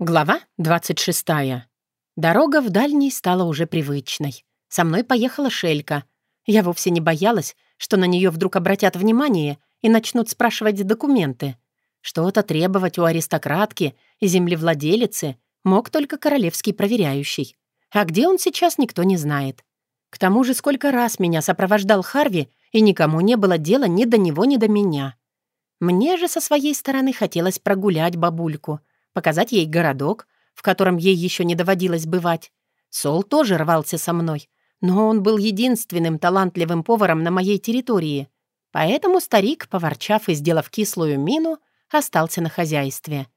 Глава 26. Дорога в дальний стала уже привычной. Со мной поехала Шелька. Я вовсе не боялась, что на нее вдруг обратят внимание и начнут спрашивать документы. Что-то требовать у аристократки и землевладелицы мог только королевский проверяющий. А где он сейчас, никто не знает. К тому же, сколько раз меня сопровождал Харви, и никому не было дела ни до него, ни до меня. Мне же со своей стороны хотелось прогулять бабульку — показать ей городок, в котором ей еще не доводилось бывать. Сол тоже рвался со мной, но он был единственным талантливым поваром на моей территории. Поэтому старик, поворчав и сделав кислую мину, остался на хозяйстве.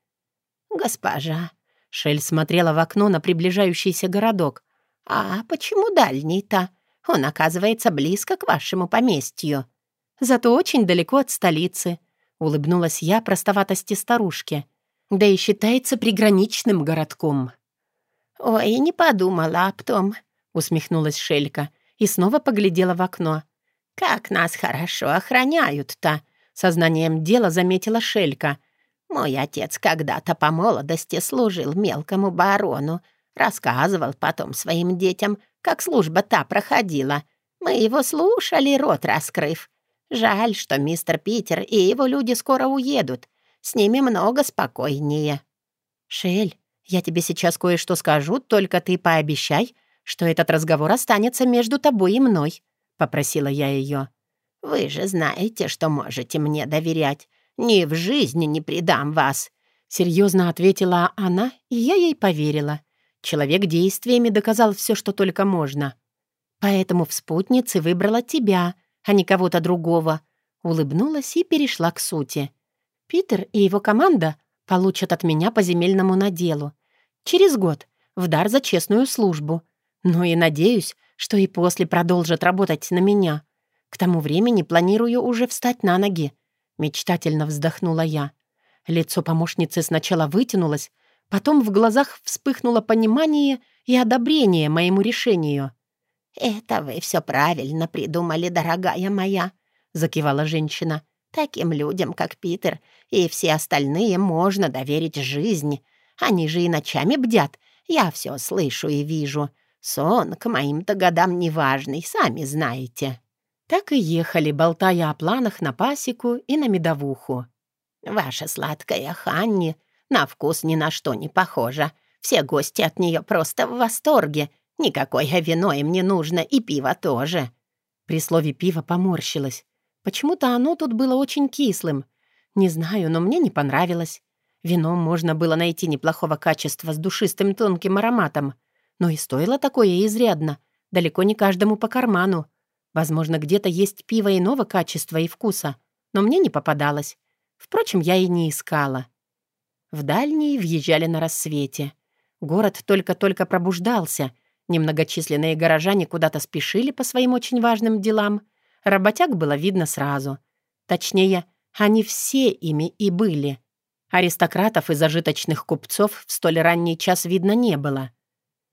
«Госпожа», — Шель смотрела в окно на приближающийся городок, «а почему дальний-то? Он оказывается близко к вашему поместью». «Зато очень далеко от столицы», — улыбнулась я простоватости старушки да и считается приграничным городком». «Ой, не подумала об том», — усмехнулась Шелька и снова поглядела в окно. «Как нас хорошо охраняют-то!» — сознанием дела заметила Шелька. «Мой отец когда-то по молодости служил мелкому барону, рассказывал потом своим детям, как служба та проходила. Мы его слушали, рот раскрыв. Жаль, что мистер Питер и его люди скоро уедут. С ними много спокойнее». «Шель, я тебе сейчас кое-что скажу, только ты пообещай, что этот разговор останется между тобой и мной», — попросила я ее. «Вы же знаете, что можете мне доверять. Ни в жизни не предам вас», — серьезно ответила она, и я ей поверила. Человек действиями доказал все, что только можно. Поэтому в спутнице выбрала тебя, а не кого-то другого. Улыбнулась и перешла к сути. Питер и его команда получат от меня по земельному наделу. Через год, в дар за честную службу. Ну и надеюсь, что и после продолжат работать на меня. К тому времени планирую уже встать на ноги. Мечтательно вздохнула я. Лицо помощницы сначала вытянулось, потом в глазах вспыхнуло понимание и одобрение моему решению. «Это вы все правильно придумали, дорогая моя», — закивала женщина. Таким людям, как Питер и все остальные, можно доверить жизнь. Они же и ночами бдят. Я все слышу и вижу. Сон к моим-то годам неважный, сами знаете». Так и ехали, болтая о планах на пасеку и на медовуху. «Ваша сладкая Ханни на вкус ни на что не похожа. Все гости от нее просто в восторге. Никакое вино им не нужно, и пиво тоже». При слове «пиво» поморщилась. Почему-то оно тут было очень кислым. Не знаю, но мне не понравилось. Вино можно было найти неплохого качества с душистым тонким ароматом. Но и стоило такое изрядно. Далеко не каждому по карману. Возможно, где-то есть пиво иного качества и вкуса, но мне не попадалось. Впрочем, я и не искала. В дальние въезжали на рассвете. Город только-только пробуждался. Немногочисленные горожане куда-то спешили по своим очень важным делам — Работяг было видно сразу. Точнее, они все ими и были. Аристократов и зажиточных купцов в столь ранний час видно не было.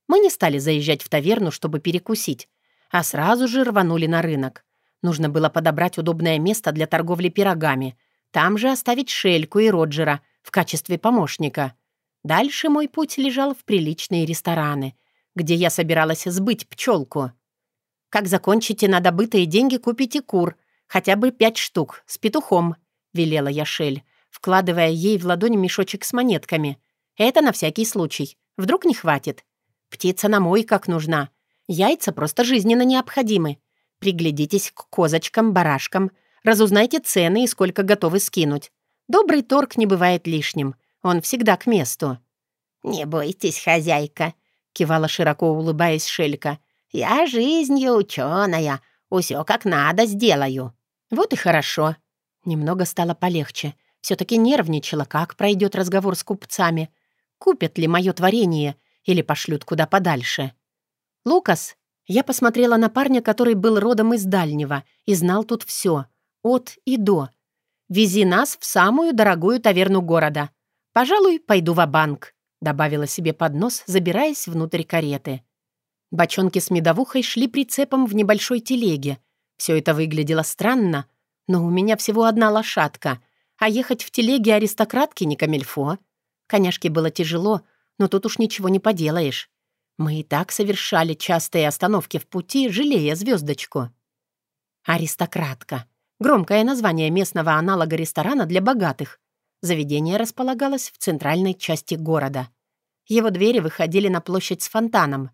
Мы не стали заезжать в таверну, чтобы перекусить, а сразу же рванули на рынок. Нужно было подобрать удобное место для торговли пирогами, там же оставить Шельку и Роджера в качестве помощника. Дальше мой путь лежал в приличные рестораны, где я собиралась сбыть пчелку. Как закончите на добытые деньги, купите кур, хотя бы пять штук, с петухом», — велела я Шель, вкладывая ей в ладонь мешочек с монетками. «Это на всякий случай. Вдруг не хватит. Птица на мой как нужна. Яйца просто жизненно необходимы. Приглядитесь к козочкам, барашкам, разузнайте цены и сколько готовы скинуть. Добрый торг не бывает лишним. Он всегда к месту». «Не бойтесь, хозяйка», — кивала широко улыбаясь Шелька. Я жизнью ученая, усё как надо сделаю». «Вот и хорошо». Немного стало полегче. все таки нервничала, как пройдет разговор с купцами. Купят ли мое творение или пошлют куда подальше. «Лукас», я посмотрела на парня, который был родом из дальнего и знал тут все, от и до. «Вези нас в самую дорогую таверну города. Пожалуй, пойду в банк добавила себе под нос, забираясь внутрь кареты. Бочонки с медовухой шли прицепом в небольшой телеге. Все это выглядело странно, но у меня всего одна лошадка, а ехать в телеге аристократки не камельфо. Коняшке было тяжело, но тут уж ничего не поделаешь. Мы и так совершали частые остановки в пути, жалея звездочку. «Аристократка» — громкое название местного аналога ресторана для богатых. Заведение располагалось в центральной части города. Его двери выходили на площадь с фонтаном.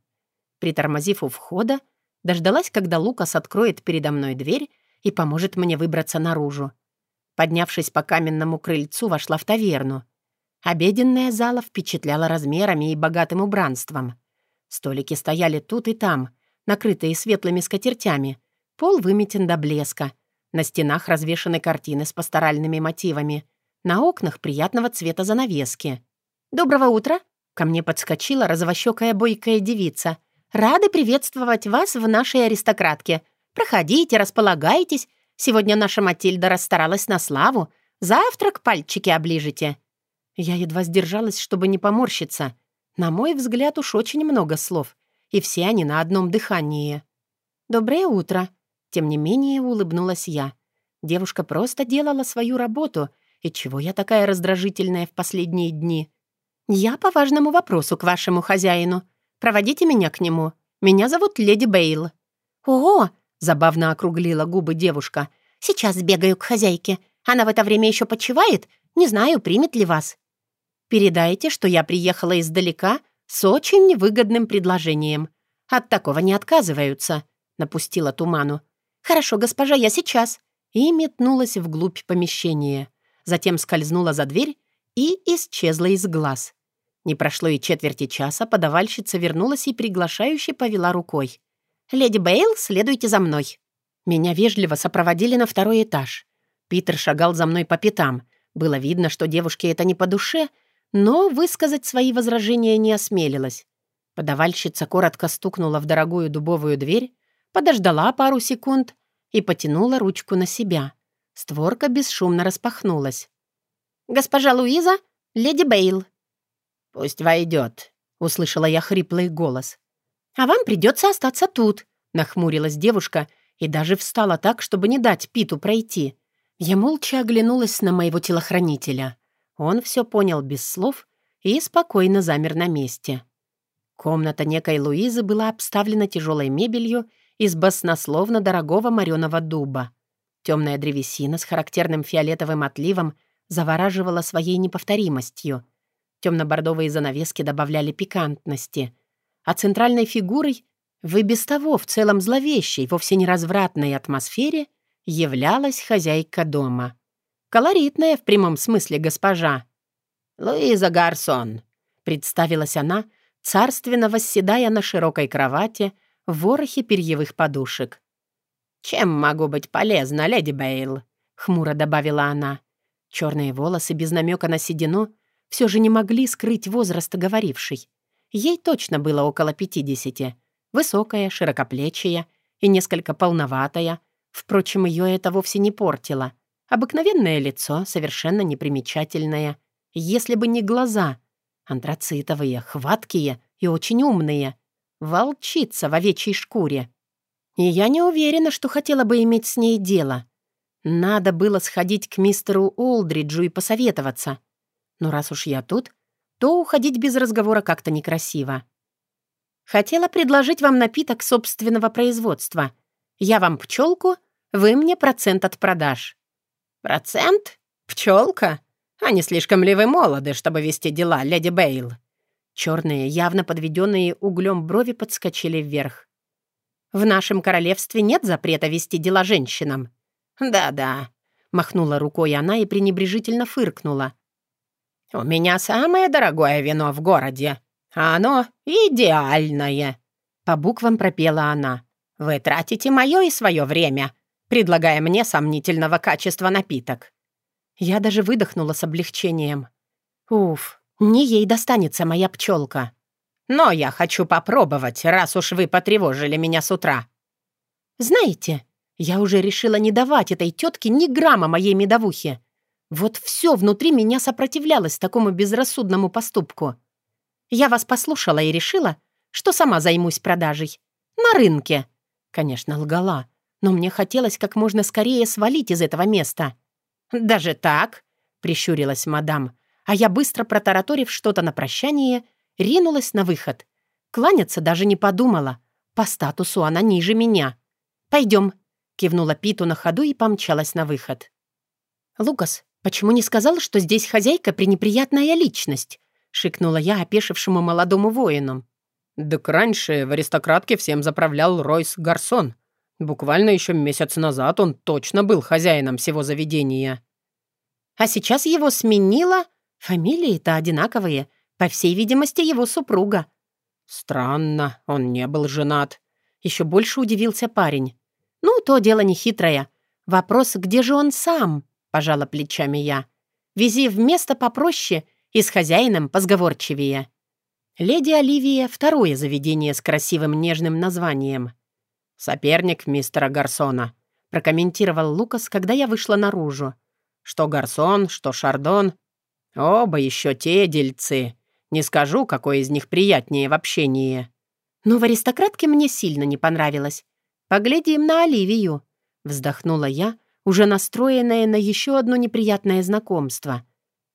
Притормозив у входа, дождалась, когда Лукас откроет передо мной дверь и поможет мне выбраться наружу. Поднявшись по каменному крыльцу, вошла в таверну. Обеденная зала впечатляла размерами и богатым убранством. Столики стояли тут и там, накрытые светлыми скатертями. Пол выметен до блеска. На стенах развешаны картины с пасторальными мотивами. На окнах приятного цвета занавески. «Доброго утра!» Ко мне подскочила розовощекая бойкая девица. «Рады приветствовать вас в нашей аристократке. Проходите, располагайтесь. Сегодня наша Матильда расстаралась на славу. Завтрак пальчики оближете». Я едва сдержалась, чтобы не поморщиться. На мой взгляд, уж очень много слов. И все они на одном дыхании. «Доброе утро!» Тем не менее, улыбнулась я. Девушка просто делала свою работу. И чего я такая раздражительная в последние дни? «Я по важному вопросу к вашему хозяину. Проводите меня к нему. Меня зовут Леди Бейл». «О!» — забавно округлила губы девушка. «Сейчас бегаю к хозяйке. Она в это время еще почивает. Не знаю, примет ли вас». «Передайте, что я приехала издалека с очень выгодным предложением. От такого не отказываются», — напустила туману. «Хорошо, госпожа, я сейчас». И метнулась вглубь помещения. Затем скользнула за дверь и исчезла из глаз. Не прошло и четверти часа, подавальщица вернулась и приглашающе повела рукой. «Леди Бейл, следуйте за мной». Меня вежливо сопроводили на второй этаж. Питер шагал за мной по пятам. Было видно, что девушке это не по душе, но высказать свои возражения не осмелилась. Подавальщица коротко стукнула в дорогую дубовую дверь, подождала пару секунд и потянула ручку на себя. Створка бесшумно распахнулась. «Госпожа Луиза, леди Бейл». «Пусть войдет», — услышала я хриплый голос. «А вам придется остаться тут», — нахмурилась девушка и даже встала так, чтобы не дать Питу пройти. Я молча оглянулась на моего телохранителя. Он все понял без слов и спокойно замер на месте. Комната некой Луизы была обставлена тяжелой мебелью из баснословно дорогого мореного дуба. Темная древесина с характерным фиолетовым отливом завораживала своей неповторимостью. Темно-бордовые занавески добавляли пикантности. А центральной фигурой в и без того в целом зловещей, вовсе не развратной атмосфере являлась хозяйка дома. Колоритная в прямом смысле госпожа. «Луиза Гарсон», — представилась она, царственно восседая на широкой кровати в ворохе перьевых подушек. «Чем могу быть полезна, леди Бейл?» — хмуро добавила она. Черные волосы без намека на седину все же не могли скрыть возраст говорившей. Ей точно было около пятидесяти. Высокая, широкоплечья и несколько полноватая. Впрочем, ее это вовсе не портило. Обыкновенное лицо, совершенно непримечательное. Если бы не глаза. Антрацитовые, хваткие и очень умные. Волчица в овечьей шкуре. И я не уверена, что хотела бы иметь с ней дело. Надо было сходить к мистеру Олдриджу и посоветоваться. Но раз уж я тут, то уходить без разговора как-то некрасиво. Хотела предложить вам напиток собственного производства. Я вам пчелку, вы мне процент от продаж. «Процент? Пчелка? А не слишком ли вы молоды, чтобы вести дела, леди Бейл?» Черные, явно подведенные углем брови подскочили вверх. «В нашем королевстве нет запрета вести дела женщинам». «Да-да», — махнула рукой она и пренебрежительно фыркнула. «У меня самое дорогое вино в городе. А оно идеальное!» По буквам пропела она. «Вы тратите мое и свое время предлагая мне сомнительного качества напиток. Я даже выдохнула с облегчением. Уф, не ей достанется моя пчелка. Но я хочу попробовать, раз уж вы потревожили меня с утра. Знаете, я уже решила не давать этой тетке ни грамма моей медовухи. Вот все внутри меня сопротивлялось такому безрассудному поступку. Я вас послушала и решила, что сама займусь продажей. На рынке. Конечно, лгала но мне хотелось как можно скорее свалить из этого места. «Даже так?» — прищурилась мадам, а я, быстро протараторив что-то на прощание, ринулась на выход. Кланяться даже не подумала. По статусу она ниже меня. «Пойдем», — кивнула Питу на ходу и помчалась на выход. «Лукас, почему не сказал, что здесь хозяйка пренеприятная личность?» — шикнула я опешившему молодому воину. «Так раньше в аристократке всем заправлял Ройс Гарсон. Буквально еще месяц назад он точно был хозяином всего заведения». «А сейчас его сменила? Фамилии-то одинаковые. По всей видимости, его супруга». «Странно, он не был женат». Еще больше удивился парень. «Ну, то дело нехитрое. Вопрос, где же он сам?» — пожала плечами я. «Вези в место попроще и с хозяином позговорчивее». Леди Оливия — второе заведение с красивым нежным названием. «Соперник мистера Гарсона», — прокомментировал Лукас, когда я вышла наружу. «Что Гарсон, что Шардон. Оба еще те дельцы. Не скажу, какой из них приятнее в общении». «Но в аристократке мне сильно не понравилось. Поглядим на Оливию», — вздохнула я, уже настроенная на еще одно неприятное знакомство.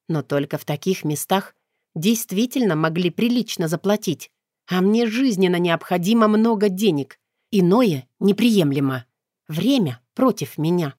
Но только в таких местах действительно могли прилично заплатить, а мне жизненно необходимо много денег. Иное неприемлемо. Время против меня.